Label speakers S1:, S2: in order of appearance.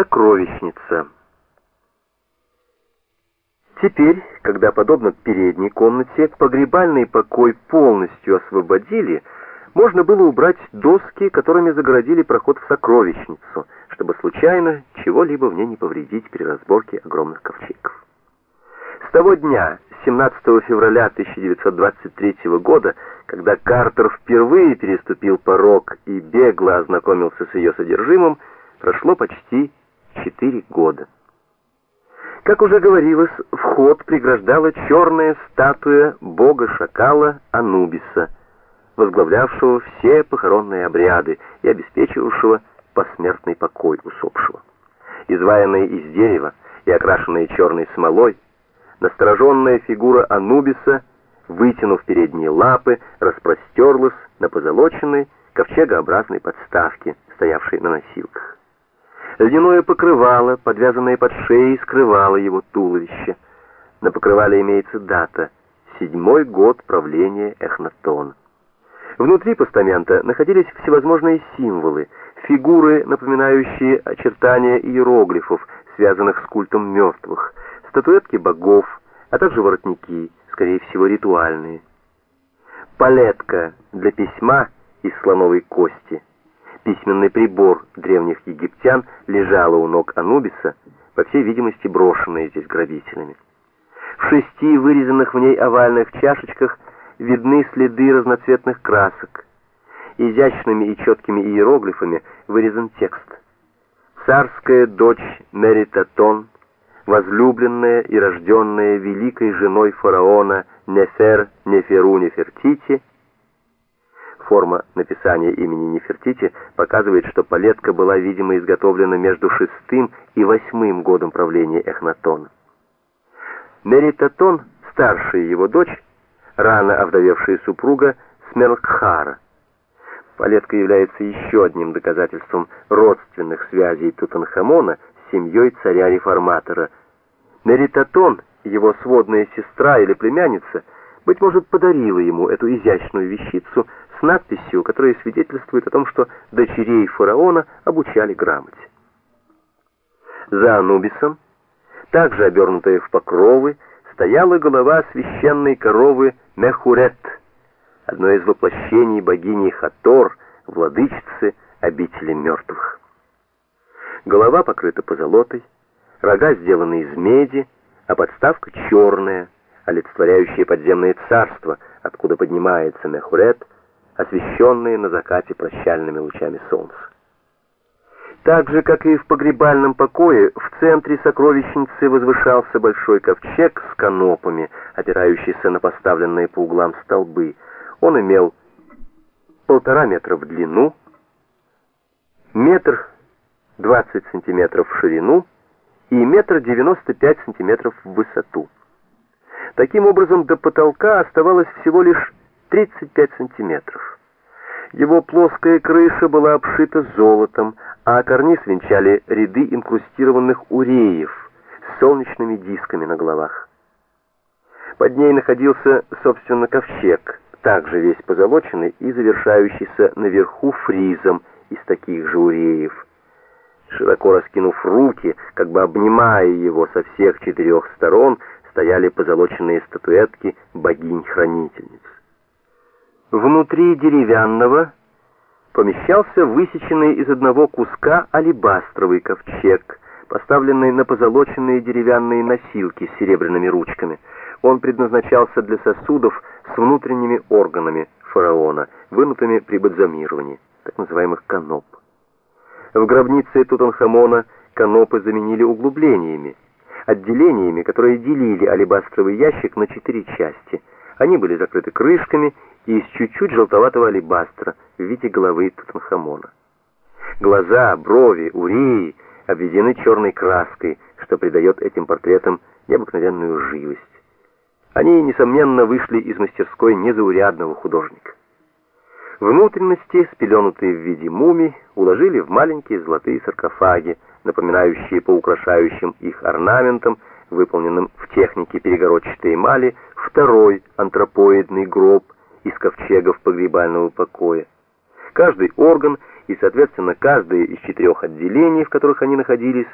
S1: Сокровищница. Теперь, когда, подобно передней комнате, погребальный покой полностью освободили, можно было убрать доски, которыми загородили проход в сокровищницу, чтобы случайно чего-либо в ней не повредить при разборке огромных ковчегов. С того дня, 17 февраля 1923 года, когда Картер впервые переступил порог и бегло ознакомился с ее содержимым, прошло почти четыре года. Как уже говорилось, вход преграждала черная статуя бога-шакала Анубиса, возглавлявшего все похоронные обряды и обеспечивавшего посмертный покой усопшего. Изваянная из дерева и окрашенная черной смолой, настороженная фигура Анубиса, вытянув передние лапы, распростерлась на позолоченной ковчегообразной подставке, стоявшей на носилках. Ледяное покрывало, подвязанное под шеей, скрывало его туловище. На покрывале имеется дата — седьмой год правления Эхнатона. Внутри постамента находились всевозможные символы, фигуры, напоминающие очертания иероглифов, связанных с культом мертвых, статуэтки богов, а также воротники, скорее всего, ритуальные. Палетка для письма из слоновой кости — Письменный прибор древних египтян лежала у ног Анубиса, по всей видимости брошенная здесь грабителями. В шести вырезанных в ней овальных чашечках видны следы разноцветных красок. Изящными и четкими иероглифами вырезан текст. «Царская дочь Меритатон, возлюбленная и рожденная великой женой фараона Нефер Неферу Нефертити, Форма написания имени Нефертити показывает, что палетка была, видимо, изготовлена между шестым и восьмым годом правления Эхнатона. Меритатон, старшая его дочь, рано овдовевшая супруга Смелкхара. Палетка является еще одним доказательством родственных связей Тутанхамона с семьей царя-реформатора. Меритатон, его сводная сестра или племянница, быть может, подарила ему эту изящную вещицу с надписью, которая свидетельствует о том, что дочерей фараона обучали грамоте. За Анубисом, также обернутая в покровы, стояла голова священной коровы Мехурет, одно из воплощений богини Хатор, владычицы обители мертвых. Голова покрыта позолотой, рога сделаны из меди, а подставка черная, олицетворяющая подземное царство, откуда поднимается Мехурет, освещенные на закате прощальными лучами солнца. Так же, как и в погребальном покое, в центре сокровищницы возвышался большой ковчег с канопами, опирающийся на поставленные по углам столбы. Он имел полтора метра в длину, метр двадцать сантиметров в ширину и метр девяносто пять сантиметров в высоту. Таким образом, до потолка оставалось всего лишь 35 сантиметров. Его плоская крыша была обшита золотом, а карниз венчали ряды инкрустированных уреев с солнечными дисками на головах. Под ней находился, собственно, ковчег, также весь позолоченный и завершающийся наверху фризом из таких же уреев. Широко раскинув руки, как бы обнимая его со всех четырех сторон, стояли позолоченные статуэтки богинь-хранительниц. Внутри деревянного помещался высеченный из одного куска алебастровый ковчег, поставленный на позолоченные деревянные носилки с серебряными ручками. Он предназначался для сосудов с внутренними органами фараона, вынутыми при бальзамировании, так называемых каноп. В гробнице Тутанхамона канопы заменили углублениями, отделениями, которые делили алебастровый ящик на четыре части. Они были закрыты крышками и из чуть-чуть желтоватого алебастра в виде головы Тутанхамона. Глаза, брови, уреи обведены черной краской, что придает этим портретам необыкновенную живость. Они, несомненно, вышли из мастерской незаурядного художника. Внутренности, спеленутые в виде мумий, уложили в маленькие золотые саркофаги, напоминающие по украшающим их орнаментам, выполненным в технике перегородчатой эмали, второй антропоидный гроб из ковчегов погребального покоя. Каждый орган и, соответственно, каждое из четырех отделений, в которых они находились,